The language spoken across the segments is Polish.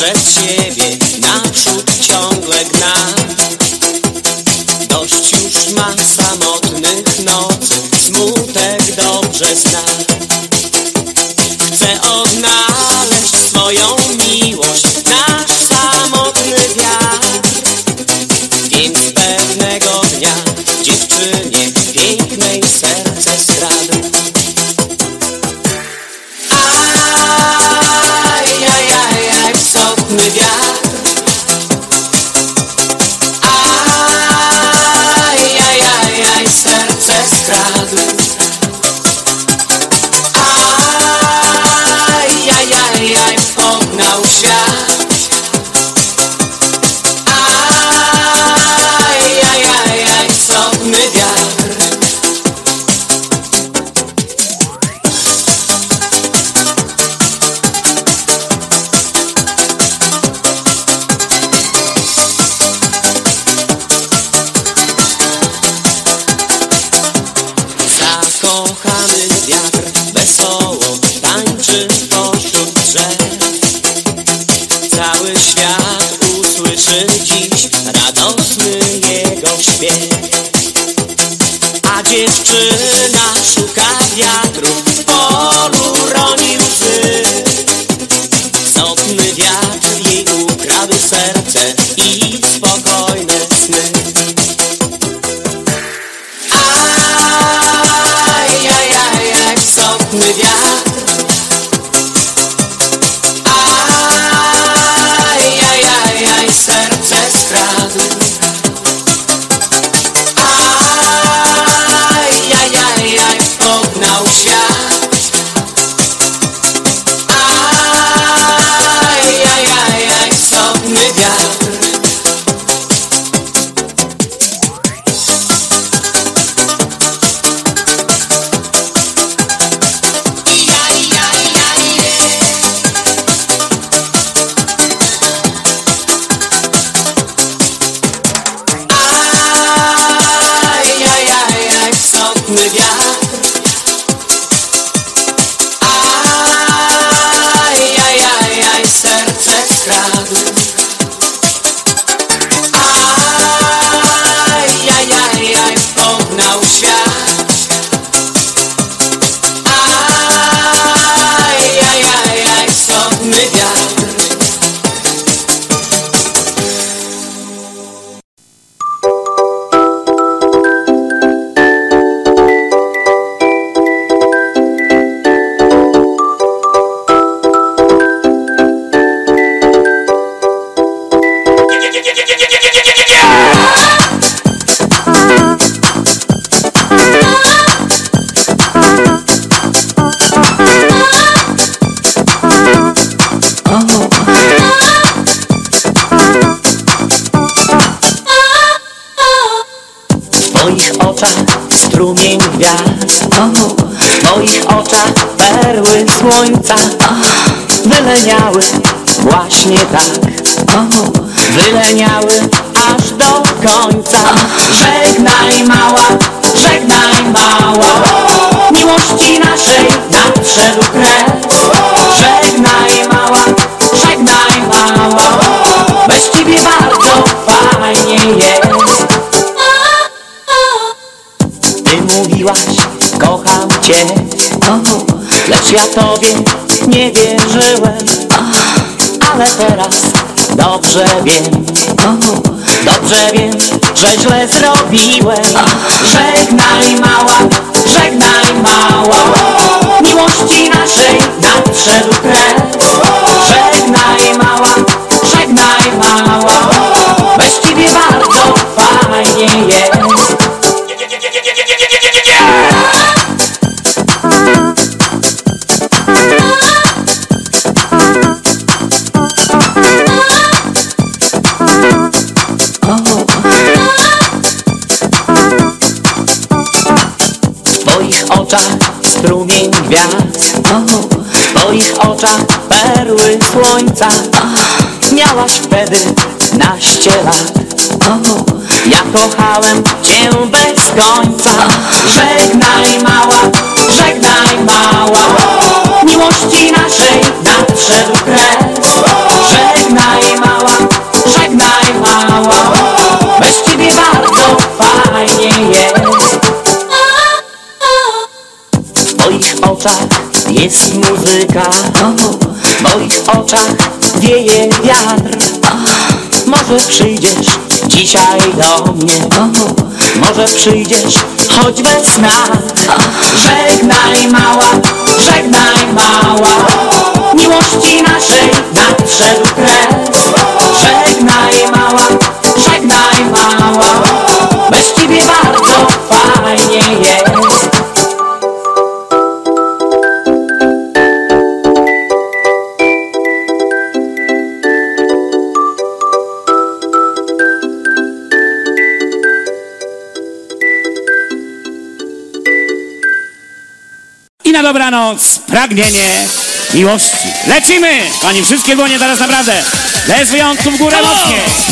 przed siebie. końca. Żegnaj mała, żegnaj mała. Miłości naszej nadszedł kres Żegnaj mała, żegnaj mała. Bez ciebie bardzo fajnie jest. Ty mówiłaś, kocham cię. Lecz ja tobie nie wierzyłem. Ale teraz dobrze wiem że źle zrobiłem strumień gwiazd. W ich oczach perły słońca. Miałaś wtedy naście lat. Ja kochałem cię bez końca. Żegnaj mała, żegnaj mała. Miłości naszej nadszedł kres wieje wiatr? Może przyjdziesz dzisiaj do mnie. Może przyjdziesz choć bez sna Żegnaj mała, żegnaj mała. Miłości naszej nadszedł kres dobranoc, pragnienie miłości. Lecimy! Kochani, wszystkie dłonie teraz naprawdę. Bez w górę mocniej.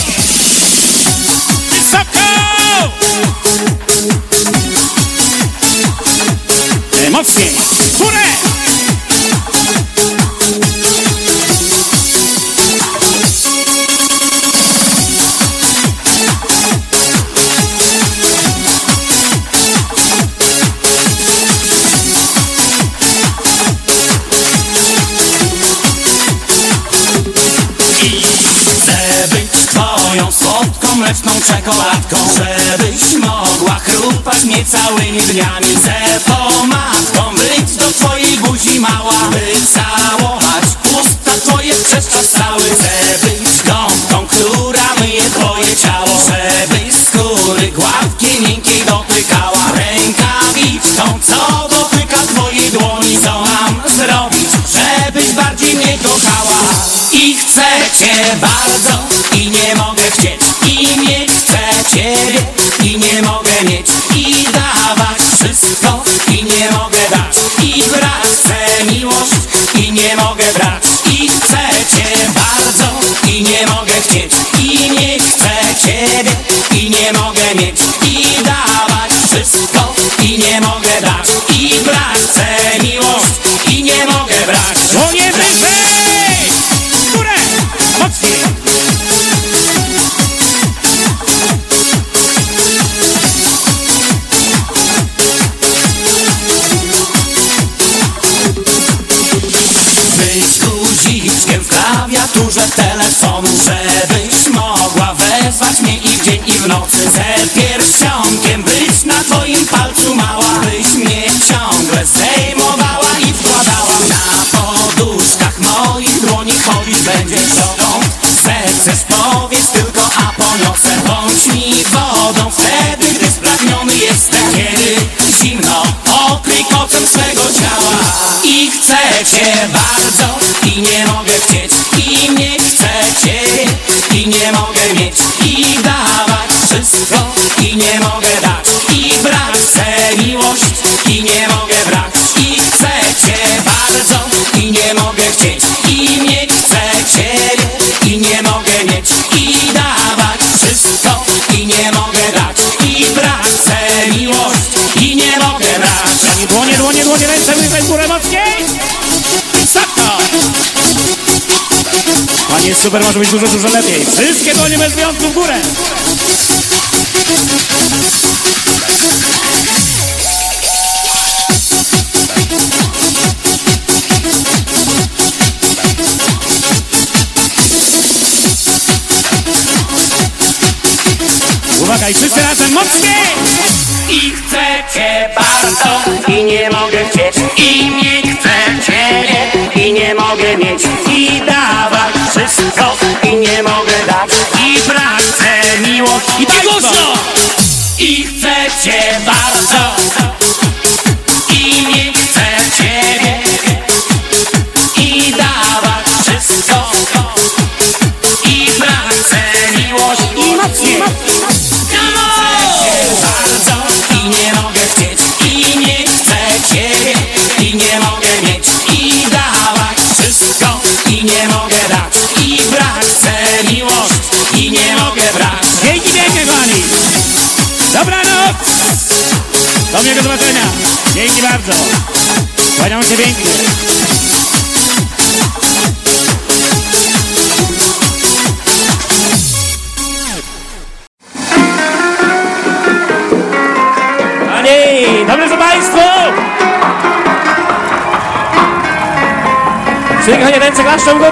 super może być dużo, dużo lepiej. Wszystkie dłonie bez wyjątku w górę.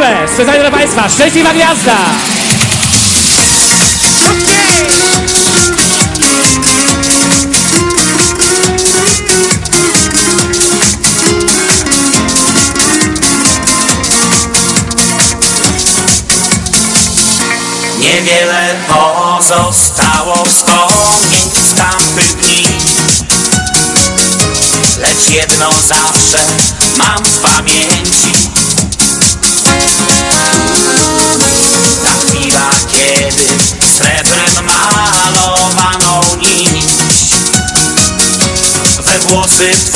Górę. Specjalnie dla Państwa. Szczęśliwa gwiazda. Niewiele pozostało wspomnień z tamtych dni Lecz jedno zawsze We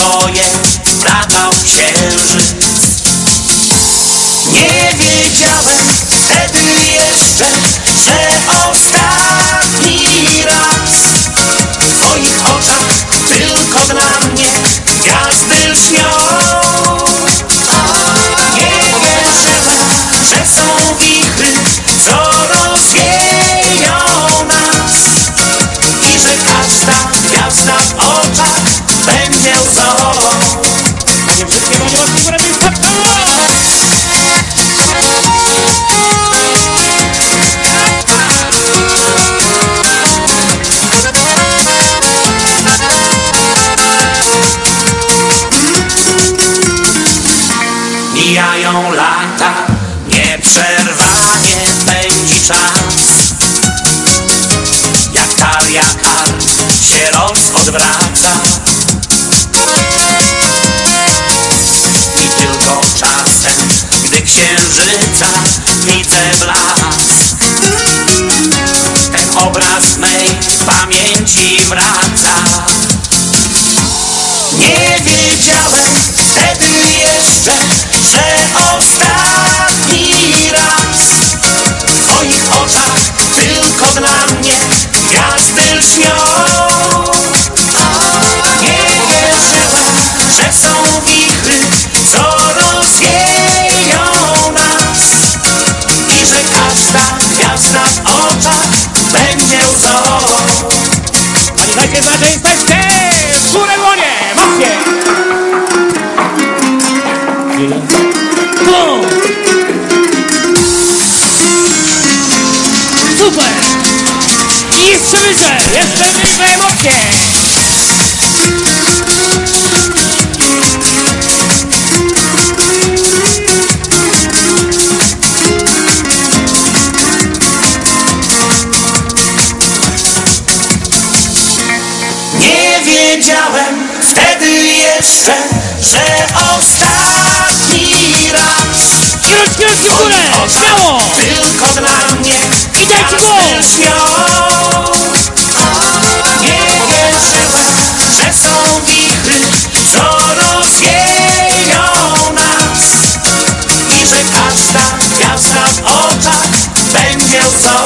każda gwiazda w oczach będzie łzą.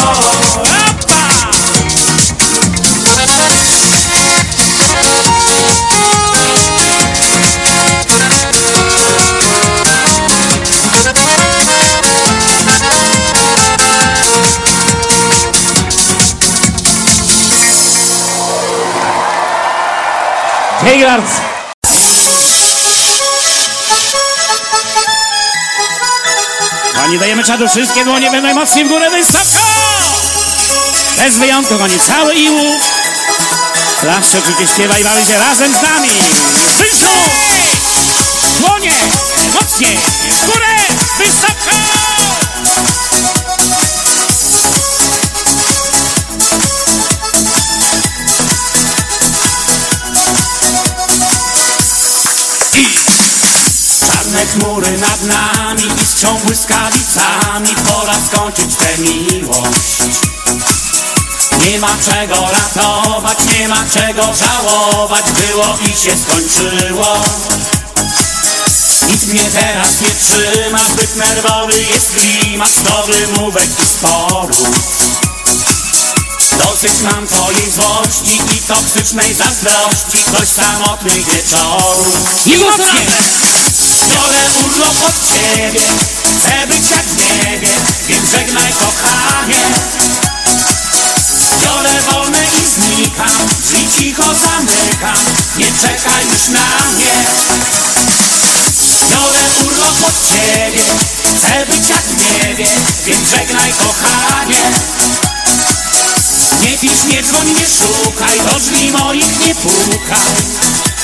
Opa. Dzięki Pani dajemy czadu, wszystkie dłonie będą najmocniej w górę, wysoko! Bez wyjątku, oni cały i łuk. Zawsze oczywiście śpiewa i się razem z nami. Wszyscy! Dłonie, mocniej, w górę, wysoko! Czarne chmury nad nami iskrzą błyskawicami Pora skończyć tę miłość. Nie ma czego ratować, nie ma czego żałować. Było i się skończyło. Nic mnie teraz nie trzyma, zbyt nerwowy jest klimat. Do wymówek i sporów Dosyć mam twojej złości i toksycznej zazdrości. Dość samotnych wieczorów. Mocniej! Biorę urlop od ciebie Chcę być jak w niebie Więc żegnaj kochanie. Biorę wolne i znikam Drzwi cicho zamykam Nie czekaj już na mnie. Biorę urlop od ciebie Chcę być jak w niebie Więc żegnaj kochanie. Nie pisz, nie dzwoń, nie szukaj Do drzwi moich nie pukaj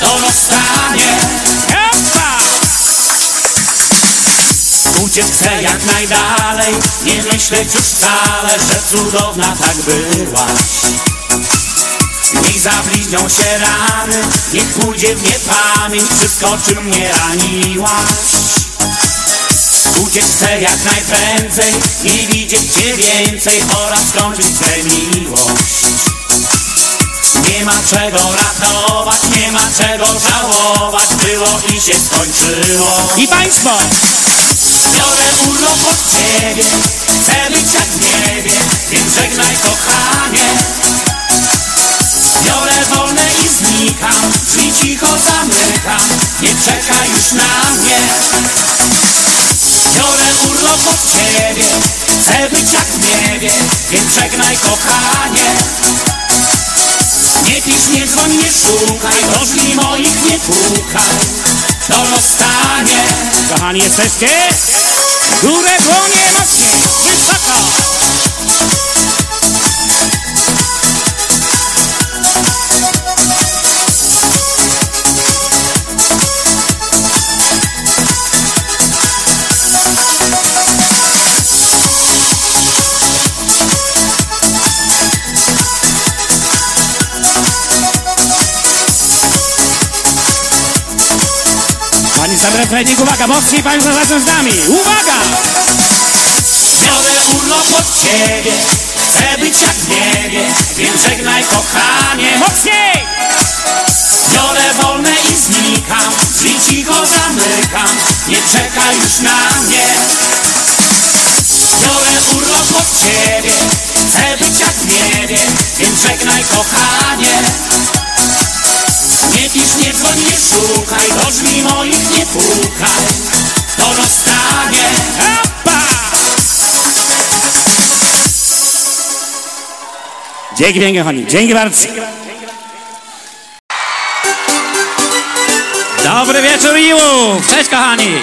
To rozstanie. Uciec chcę jak najdalej, nie myśleć już wcale, że cudowna tak byłaś. Niech zabliźnią się rany, niech pójdzie w niepamięć, wszystko czym mnie raniłaś. Uciec chcę jak najprędzej, nie widzieć cię więcej oraz skończyć tę miłość. Nie ma czego ratować, nie ma czego żałować, było i się skończyło. I państwo! Biorę urlop od ciebie Chcę być jak w niebie Więc żegnaj kochanie Biorę wolne i znikam Drzwi cicho zamykam Nie czekaj już na mnie Biorę urlop od ciebie Chcę być jak w niebie Więc żegnaj kochanie Nie pisz, nie dzwoń, nie szukaj Do drzwi moich nie pukaj To rozstanie Kochani, jesteście? Górę dłonie mocniej! Sam refrenik, uwaga, mocniej Państwo razem z nami! Uwaga! Biorę urlop od ciebie Chcę być jak w niebie Więc żegnaj kochanie Mocniej! Biorę wolne i znikam Drzwi cicho zamykam Nie czekaj już na mnie Biorę urlop od ciebie Chcę być jak w niebie Więc żegnaj kochanie Nie pisz, nie dzwoń, nie szukaj Do drzwi moich nie pukaj To rozstanie Hoppa! Dzięki pięknie, kochani. Dzięki bardzo. Dobry wieczór, Iłów! Cześć, kochani!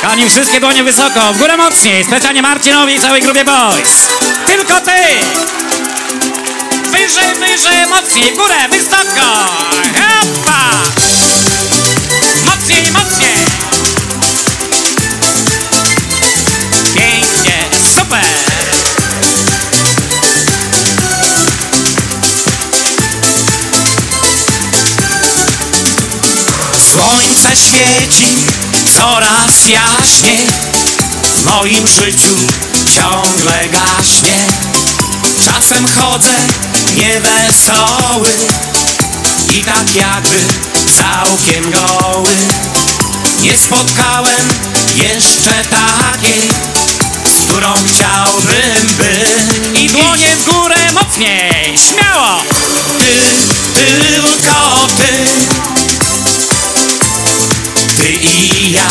Kochani, wszystkie dłonie wysoko, w górę mocniej, specjalnie Marcinowi i całej grupie boys. Tylko ty! Wyżej, wyżej, mocniej, górę, wysoko! Hoppa! Mocniej, mocniej! Pięknie, super! Słońce świeci coraz jaśniej W moim życiu ciągle gaśnie Czasem chodzę niewesoły I tak jakby całkiem goły. Nie spotkałem jeszcze takiej Z którą chciałbym być. I dłonie w górę mocniej, śmiało! Ty, tylko ty Ty i ja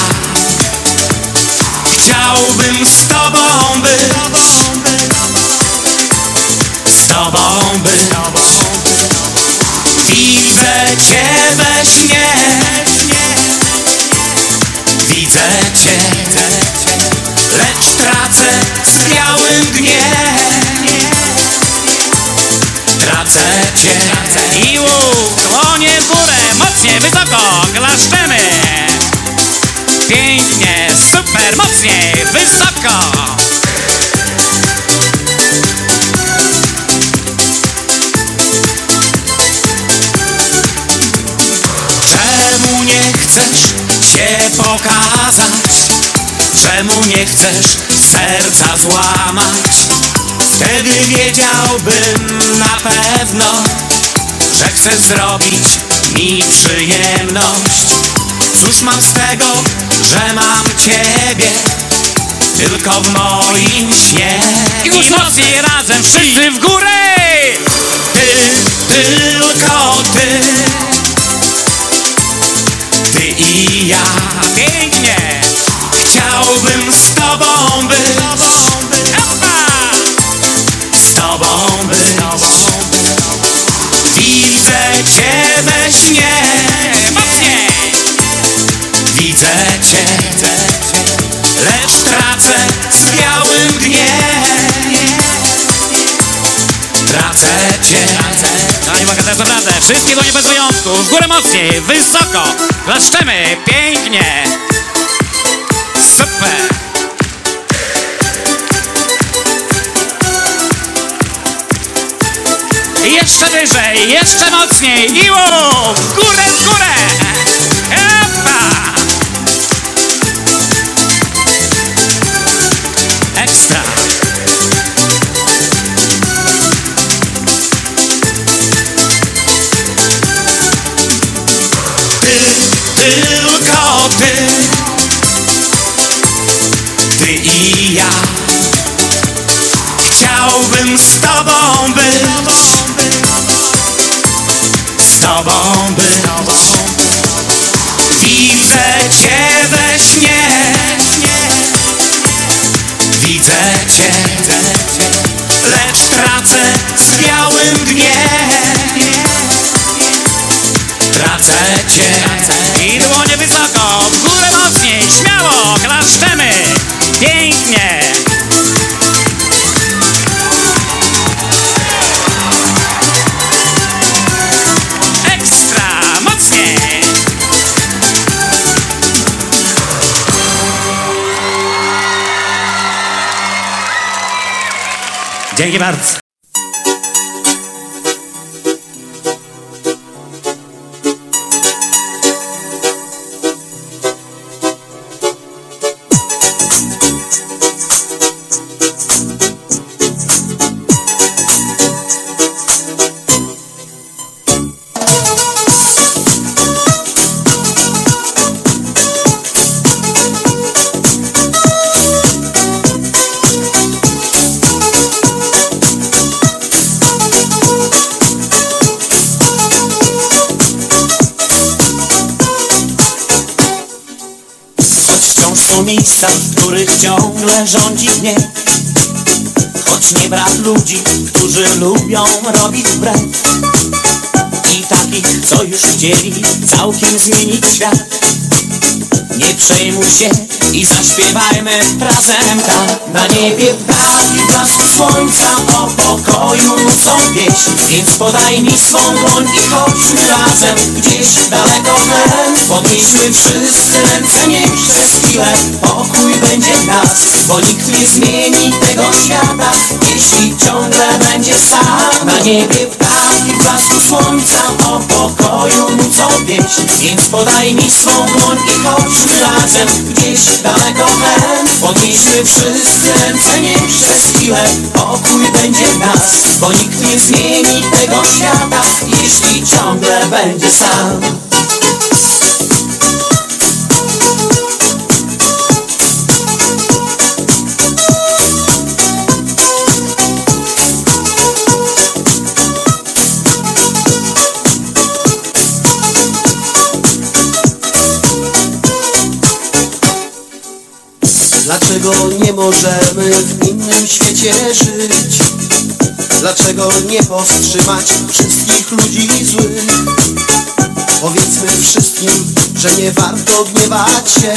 Chciałbym z tobą być tobą być Widzę cię we śnie Widzę cię Lecz tracę w białym dnie Tracę cię Iłów, dłonie w górę, mocniej, wysoko, klaszczemy! Pięknie, super, mocniej, wysoko! Chcesz się pokazać? Czemu nie chcesz serca złamać? Wtedy wiedziałbym na pewno, że chcesz zrobić mi przyjemność. Cóż mam z tego, że mam ciebie tylko w moim śnie? Już mocniej razem, wszyscy w górę! Ty, tylko ty Ty i ja. Pięknie! Chciałbym z tobą być! Z tobą być. Widzę cię we śnie! Widzę cię. Lecz tracę w białym dnie Wszystkie dłonie bez wyjątku, w górę mocniej, wysoko, klaszczemy, pięknie. Super. Jeszcze wyżej, jeszcze mocniej i łuk, w górę, w górę. Ja. Chciałbym z tobą być. Z tobą być. Widzę cię we śnie Widzę cię Lecz tracę w białym dnie Tracę cię. I dłonie wysoko, w górę mocniej, śmiało, klaszczemy. Dzięki. Rządzi gniew Choć nie brak ludzi, którzy lubią robić wbrew. I takich, co już chcieli całkiem zmienić świat. Nie przejmuj się i zaśpiewajmy razem tak. Na niebie ptaki blasku słońca o pokoju. Nucą pieśń Więc podaj mi swą dłoń i chodźmy razem gdzieś daleko. W Podnieśmy wszyscy ręce, niech przez chwilę pokój będzie nas Bo nikt nie zmieni tego świata, jeśli ciągle będzie sam Na niebie ptaki blasku słońca o pokoju nucą pieśń Więc podaj mi swą dłoń i chodźmy razem gdzieś daleko. W Podnieśmy wszyscy ręce, niech przez chwilę pokój będzie nas Bo nikt nie zmieni tego świata, jeśli ciągle będzie sam. Dlaczego nie możemy żyć? Dlaczego nie powstrzymać wszystkich ludzi złych? Powiedzmy wszystkim, że nie warto gniewać się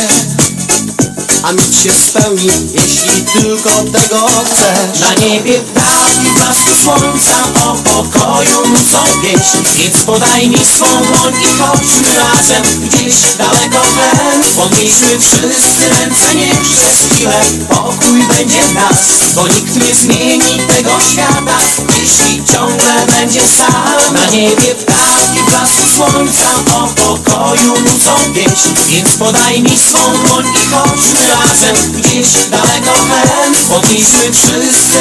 A mieć się spełni, jeśli tylko tego chcesz Na niebie ptaki blasku słońca o pokoju. Nucą pieśń Więc podaj mi swą dłoń i chodźmy razem gdzieś daleko w tle Podnieśmy wszyscy ręce, niech przez chwilę pokój będzie nas Bo nikt nie zmieni tego świata, jeśli ciągle będzie sam Na niebie ptaki blasku słońca o pokoju. Nucą pieśń Więc podaj mi swą dłoń i chodźmy razem. Gdzieś daleko w tle Podnieśmy wszyscy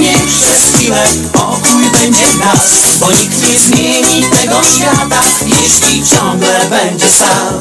niech przez chwilę pokój w nas Bo nikt nie zmieni tego świata, jeśli ciągle będzie sam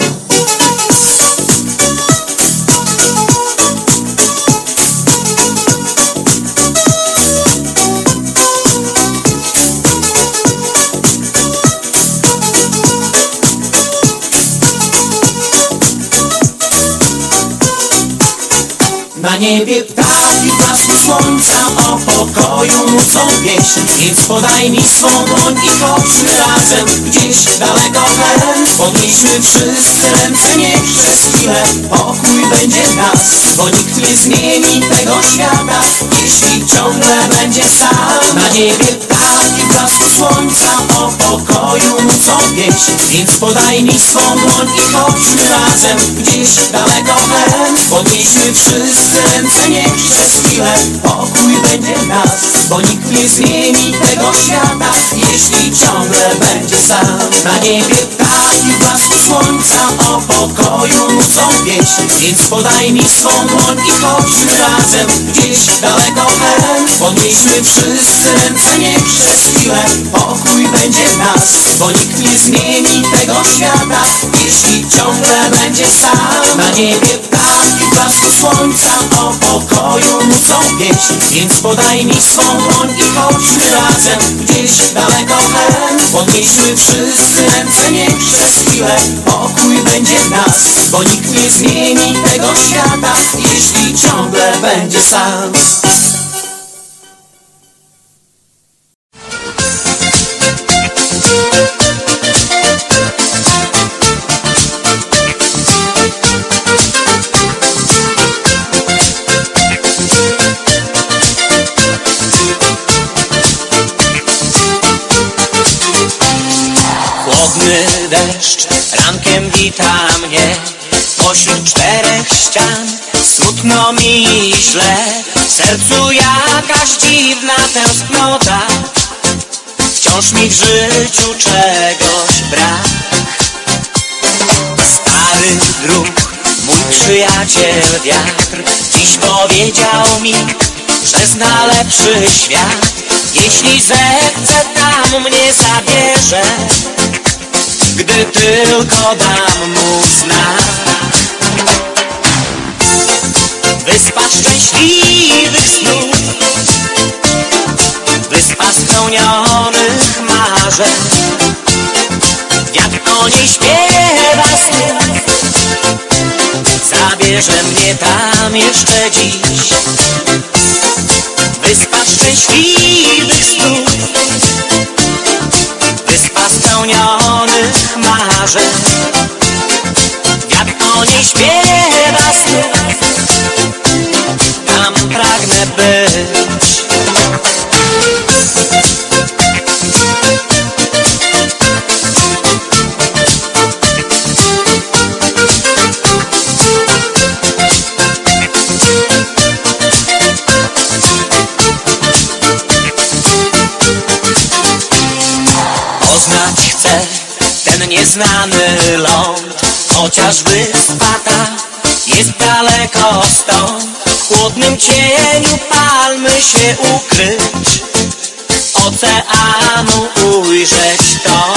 Na niebie ptaki blasku słońca o pokoju. Nucą pieśń Więc podaj mi swą dłoń i chodźmy razem gdzieś daleko. Hen Podnieśmy wszyscy ręce, niech przez chwilę pokój będzie nas Bo nikt nie zmieni tego świata, jeśli ciągle będzie sam Na niebie ptaki w blasku słońca pokoju nucą pieśń Więc podaj mi swą dłoń i chodźmy razem gdzieś daleko hen Podnieśmy wszyscy ręce, niech przez chwilę pokój będzie nas Bo nikt nie zmieni tego świata, jeśli ciągle będzie sam. Na niebie ptaki w blasku słońca o pokoju nucą pieśń Więc podaj mi swą dłoń i chodźmy razem gdzieś daleko hen Podnieśmy wszyscy ręce, niech przez chwilę pokój będzie nas Bo nikt nie zmieni tego świata, jeśli ciągle będzie sam Na niebie ptaki blasku słońca o pokoju nucą pieśń Więc podaj mi swą dłoń i chodźmy razem gdzieś daleko hen Podnieśmy wszyscy ręce, niech przez chwilę pokój będzie nas. Bo nikt nie zmieni tego świata, jeśli ciągle będzie sam wita mnie Pośród czterech ścian Smutno mi źle. W sercu jakaś dziwna tęsknota. Wciąż mi w życiu czegoś brak. Stary druk, mój przyjaciel wiatr. Dziś powiedział mi, że zna lepszy świat. Jeśli zechce tam mnie zabierze Gdy tylko dam mu znak. Wyspa szczęśliwych snów Wyspa spełnionych marzeń. Wiatr o niej śpiewa snów Zabierze mnie tam jeszcze dziś. Wyspa szczęśliwych snów marzeń Wiatr o niej śpiewa Tam pragnę być nieznany ląd. Chociaż wyspa ta jest daleko stąd. W chłodnym cieniu palmy się ukryć. Oceanu ujrzeć to.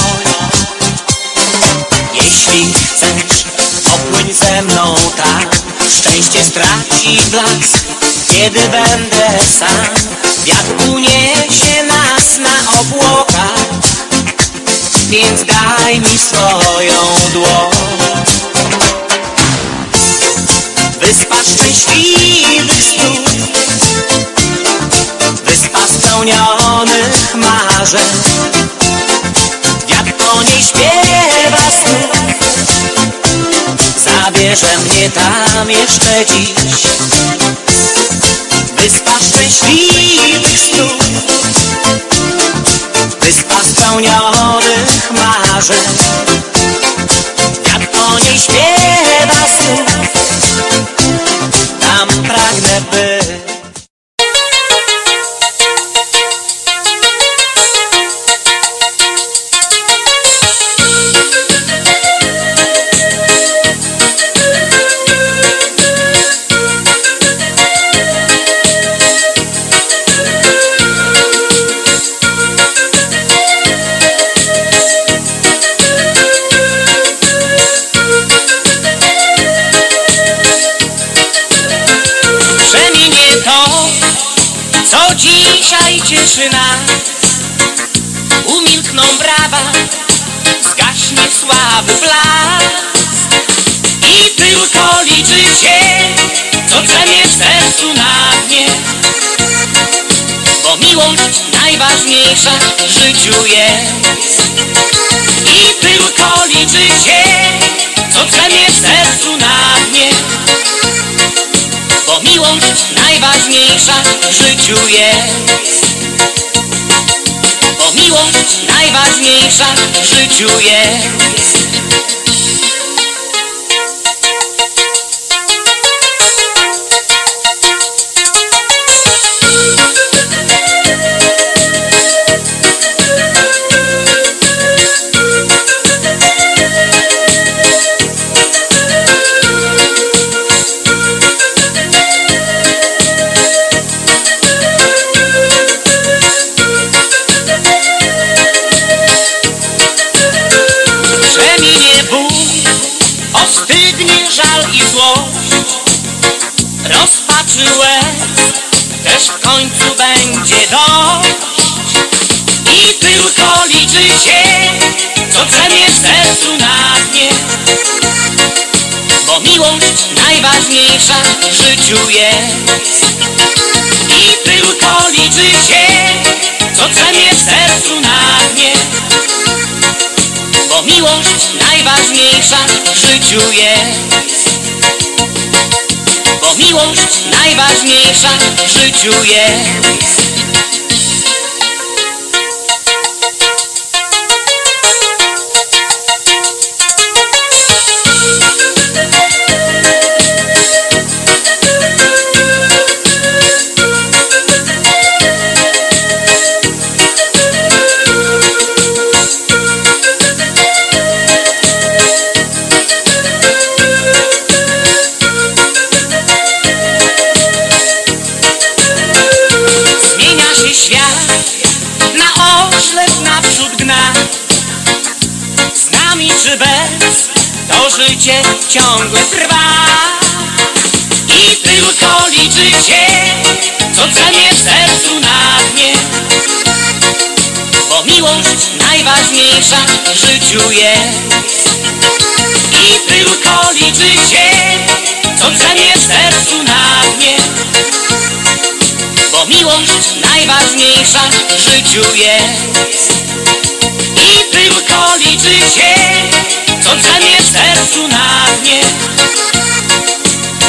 Jeśli chcesz, popłyń ze mną tam. Szczęście straci blask, kiedy będę sam. Wiatr uniesie nas na obłokach Więc daj mi swoją dłoń. Wyspa szczęśliwych snów Wyspa spełnionych marzeń. Wiatr o niej śpiewa snów Zabierze mnie tam jeszcze dziś. Wyspa szczęśliwych snów spełnionych marzeń. Wiatr o niej śpiewa snów najważniejsza w życiu jest. I tylko liczy się, co drzemie w sercu na dnie. Bo miłość najważniejsza w życiu jest. Bo miłość najważniejsza w życiu jest się, co drzemie w sercu na dnie. Bo miłość najważniejsza w życiu jest. I tylko liczy się, co drzemie w sercu na dnie. Bo miłość najważniejsza w życiu jest. Bo miłość najważniejsza w życiu jest ciągle trwa. I tylko liczy się, co drzemie w sercu na dnie. Bo miłość najważniejsza w życiu jest. I tylko liczy się, co drzemie w sercu na dnie. Bo miłość najważniejsza w życiu jest. I tylko liczy się, co drzemie w sercu na dnie.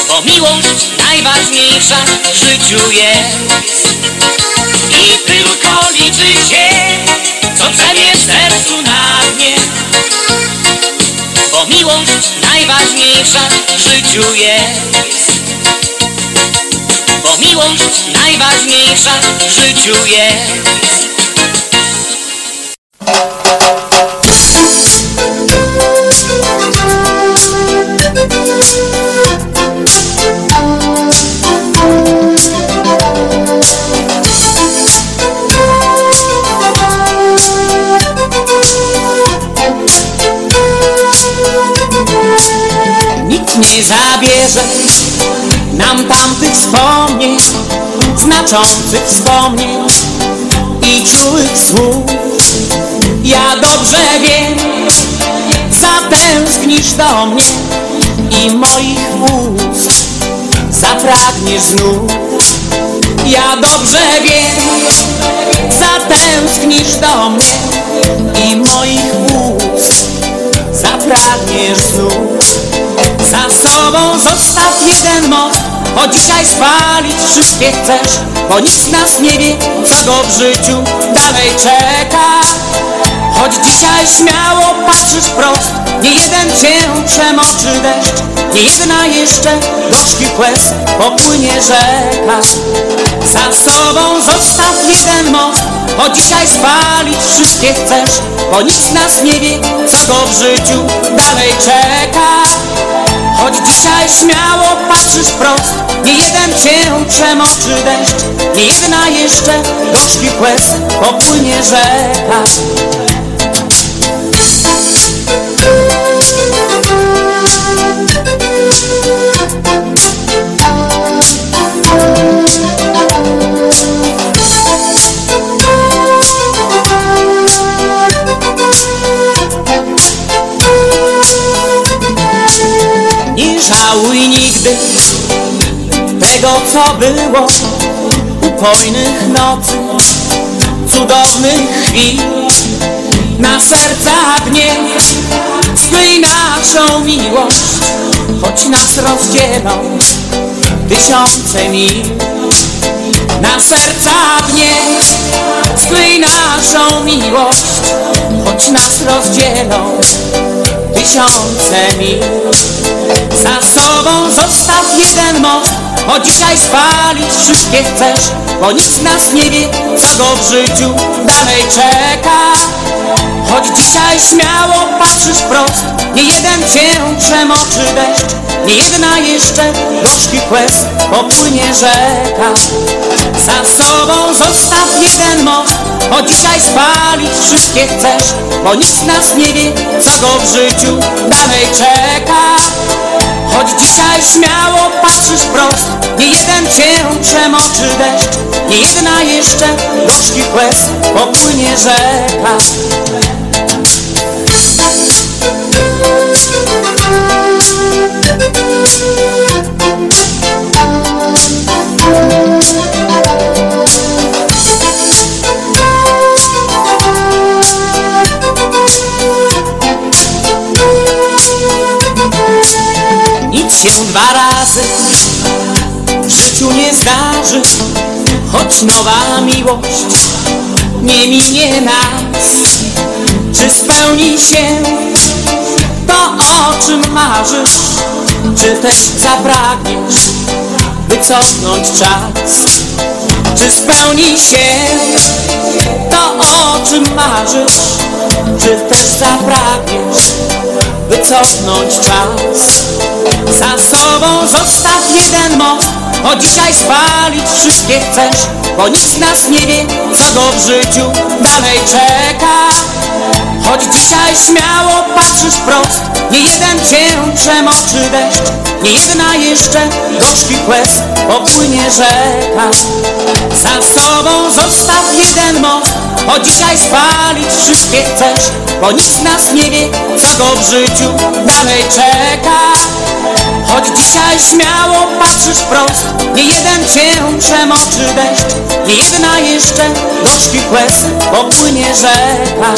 Bo miłość najważniejsza w życiu jest. I tylko liczy się, co drzemie w sercu na dnie. Bo miłość najważniejsza w życiu jest. Bo miłość najważniejsza w życiu jest. Znaczących wspomnień i czułych słów. Ja dobrze wiem, zatęsknisz do mnie i moich ust zapragniesz znów. Ja dobrze wiem, zatęsknisz do mnie i moich ust zapragniesz znów. Za sobą zostaw jeden most Bo dzisiaj spalić wszystkie chcesz Bo nikt z nas nie wie, co go w życiu dalej czeka. Choć dzisiaj śmiało patrzysz wprost Nie jeden cię przemoczy deszcz Nie jedna jeszcze gorzkich łez popłynie rzeka. Za sobą zostaw jeden most Bo dzisiaj spalić wszystkie chcesz Bo nikt z nas nie wie, co go w życiu dalej czeka Choć dzisiaj śmiało patrzysz wprost Nie jeden cię przemoczy deszcz Nie jedna jeszcze gorzkich łez popłynie rzeka co było Upojnych nocy cudownych chwil. Na serca gniew Skryj naszą miłość Choć nas rozdzielą tysiące mil. Na serca gniew Skryj naszą miłość Choć nas rozdzielą tysiące mil. Za sobą zostaw jeden most Bo dzisiaj spalić wszystkie chcesz Bo z nas nie wie, co go w życiu dalej czeka. Choć dzisiaj śmiało patrzysz prost Nie jeden cię przemoczy deszcz Nie jedna jeszcze gorzki quest Popłynie rzeka. Za sobą zostaw jeden most Bo dzisiaj spalić wszystkie chcesz Bo z nas nie wie, co go w życiu dalej czeka Choć dzisiaj śmiało patrzysz prost Nie jeden cię przemoczy deszcz. Nie jedna jeszcze gorzki quest Popłynie rzeka. Nic się dwa razy w życiu nie zdarzy Choć nowa miłość nie minie nas. Czy spełni się to o czym marzysz? Czy też zapragniesz wycofnąć czas? Czy spełni się to o czym marzysz? Czy też zapragniesz wycofnąć czas. Za sobą zostaw jeden most Bo dzisiaj spalić wszystkie chcesz Bo nikt z nas nie wie, co go w życiu dalej czeka Choć dzisiaj śmiało patrzysz prost Nie jeden cię przemoczy deszcz Nie jedna jeszcze gorzki quest Popłynie rzeka. Za sobą zostaw jeden most Bo dzisiaj spalić wszystkie chcesz Bo nikt nas nie wie, co go w życiu dalej czeka. Choć dzisiaj śmiało patrzysz prost Nie jeden cię przemoczy deszcz Nie jedna jeszcze gorzki quest Popłynie rzeka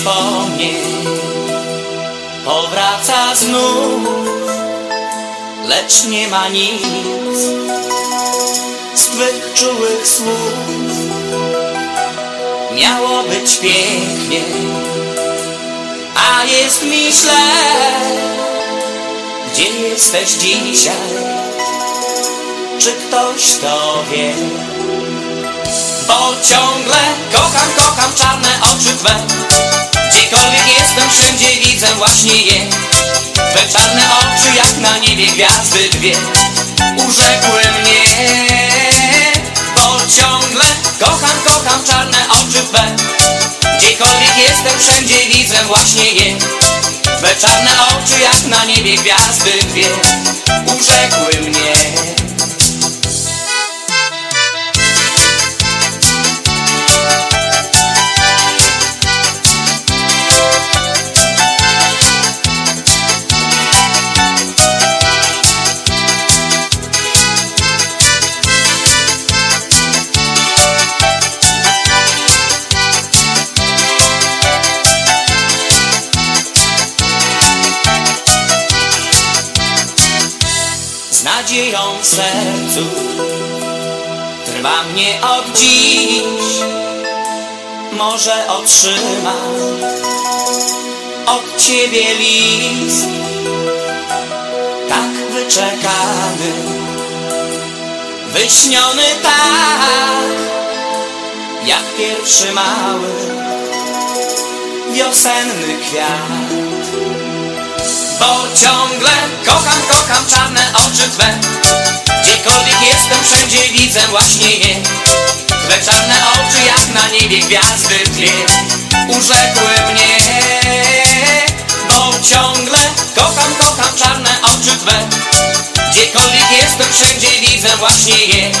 wspomnień powraca znów, lecz nie ma nic z twych czułych słów. Miało być pięknie, a jest mi źle. Gdzie jesteś dzisiaj? Czy ktoś to wie? Bo ciągle kocham, kocham czarne oczy Twe Gdziekolwiek jestem, wszędzie widzę właśnie je. Twe czarne oczy jak na niebie gwiazdy dwie. Urzekły mnie. Bo ciągle kocham, kocham czarne oczy Twe Gdziekolwiek jestem, wszędzie widzę właśnie je. Twe czarne oczy jak na niebie gwiazdy dwie. Urzekły mnie w sercu. Trwa mnie od dziś. Może otrzymam od Ciebie list. Tak wyczekany Wyśniony tak Jak pierwszy mały Wiosenny kwiat bo ciągle kocham, kocham czarne oczy Twe. Gdziekolwiek jestem, wszędzie widzę właśnie je. Twe czarne oczy jak na niebie gwiazdy dwie Urzekły mnie. Bo ciągle kocham, kocham czarne oczy Twe. Gdziekolwiek jestem, wszędzie widzę właśnie je.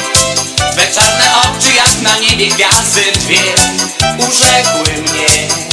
Twe czarne oczy jak na niebie gwiazdy dwie Urzekły mnie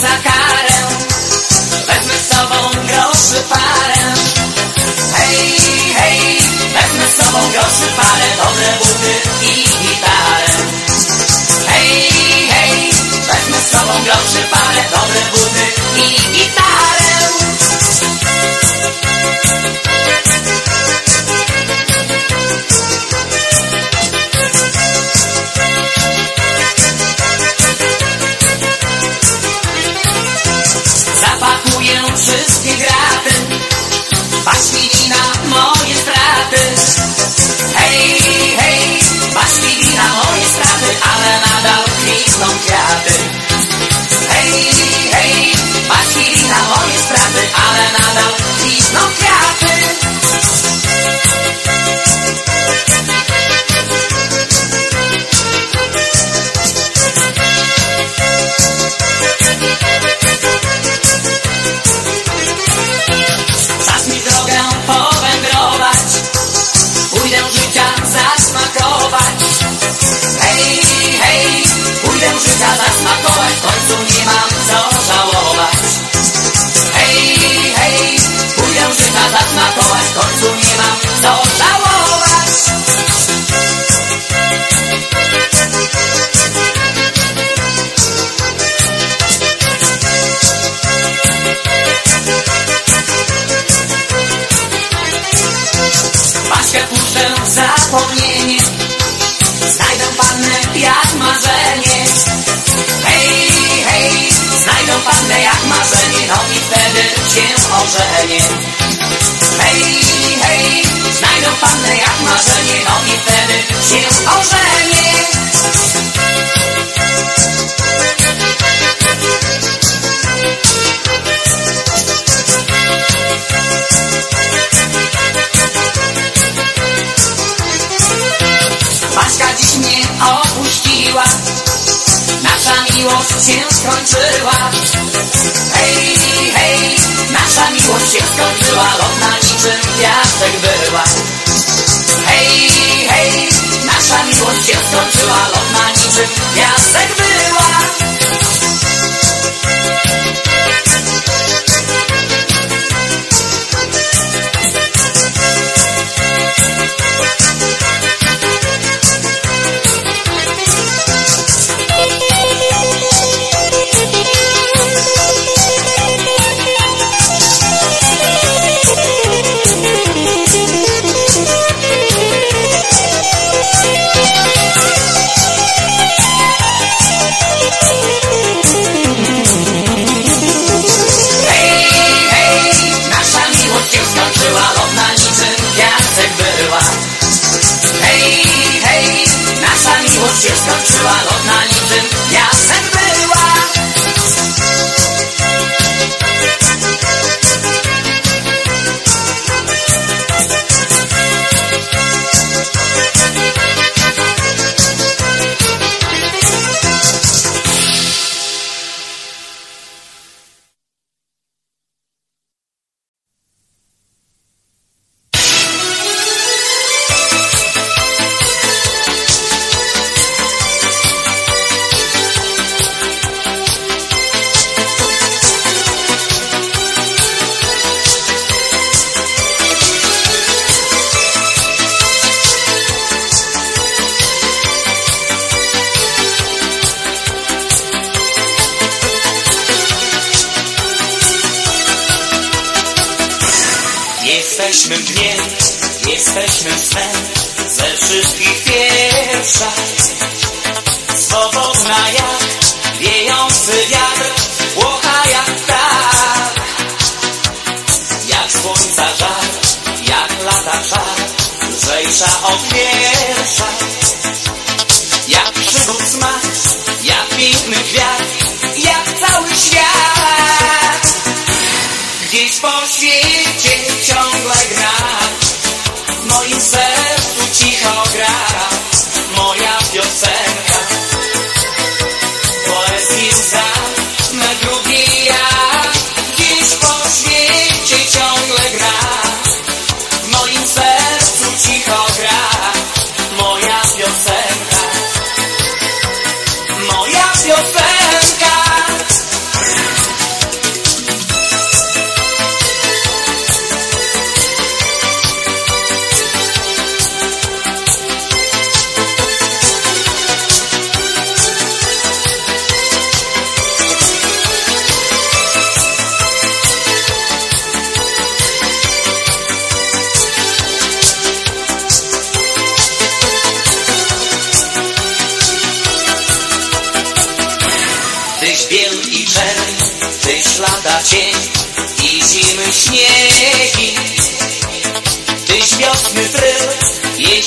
za karę. Wezmę z sobą groszy parę. Hej, hej, wezmę z sobą groszy parę Dobre buty i gitarę. Hej, hej, wezmę z sobą groszy parę Dobre buty i gitarę zasmakować W końcu nie mam co żałować. Paczkę puszczę zapomnienie. Znajdę pannę jak marzenie. Hej, hej, znajdę pannę jak marzenie. No i wtedy się ożenię pannę jak marzenie. No i wtedy się ożenię Paczka dziś mnie opuściła Nasza miłość się skończyła. Hej, hej, nasza miłość się skończyła Lotna niczym piasek była miłość się skończyła Lotna niczym. Piasek była Jesteśmy dniem, jesteśmy snem, ze wszystkich pierwsza. Swobodna jak wiejący wiatr, łocha jak ptak. Jak słońca żar, jak lata czar, lżejsza od wiersza. Jak przygód smak, jak piękny kwiat, jak cały świat. Gdzieś po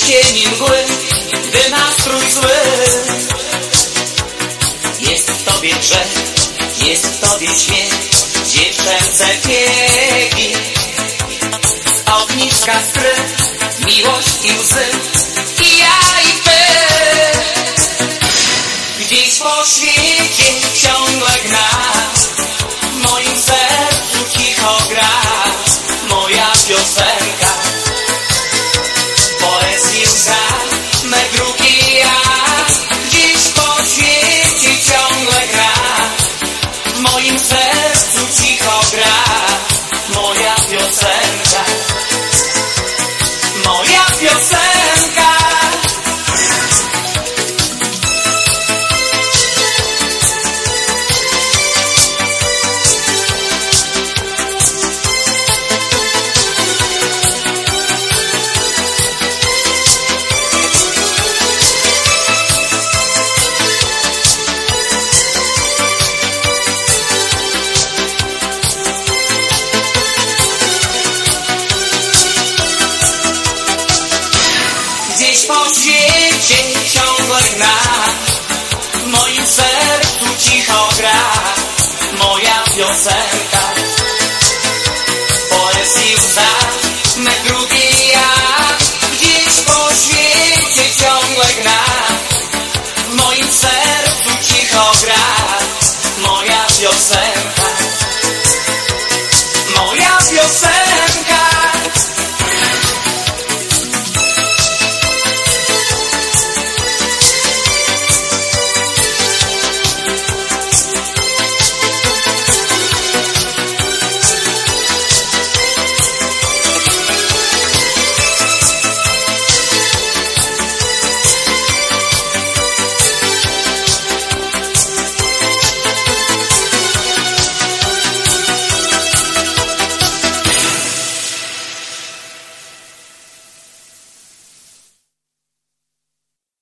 jesieni mgły, gdy nastrój zły. Jest w tobie grzech, jest w tobie śmiech, dziewczęce piegi. Z ogniska skry, miłość i łzy, i ja i ty. Gdzieś po świecie ciągle gra W moim sercu cicho gra Moja piosenka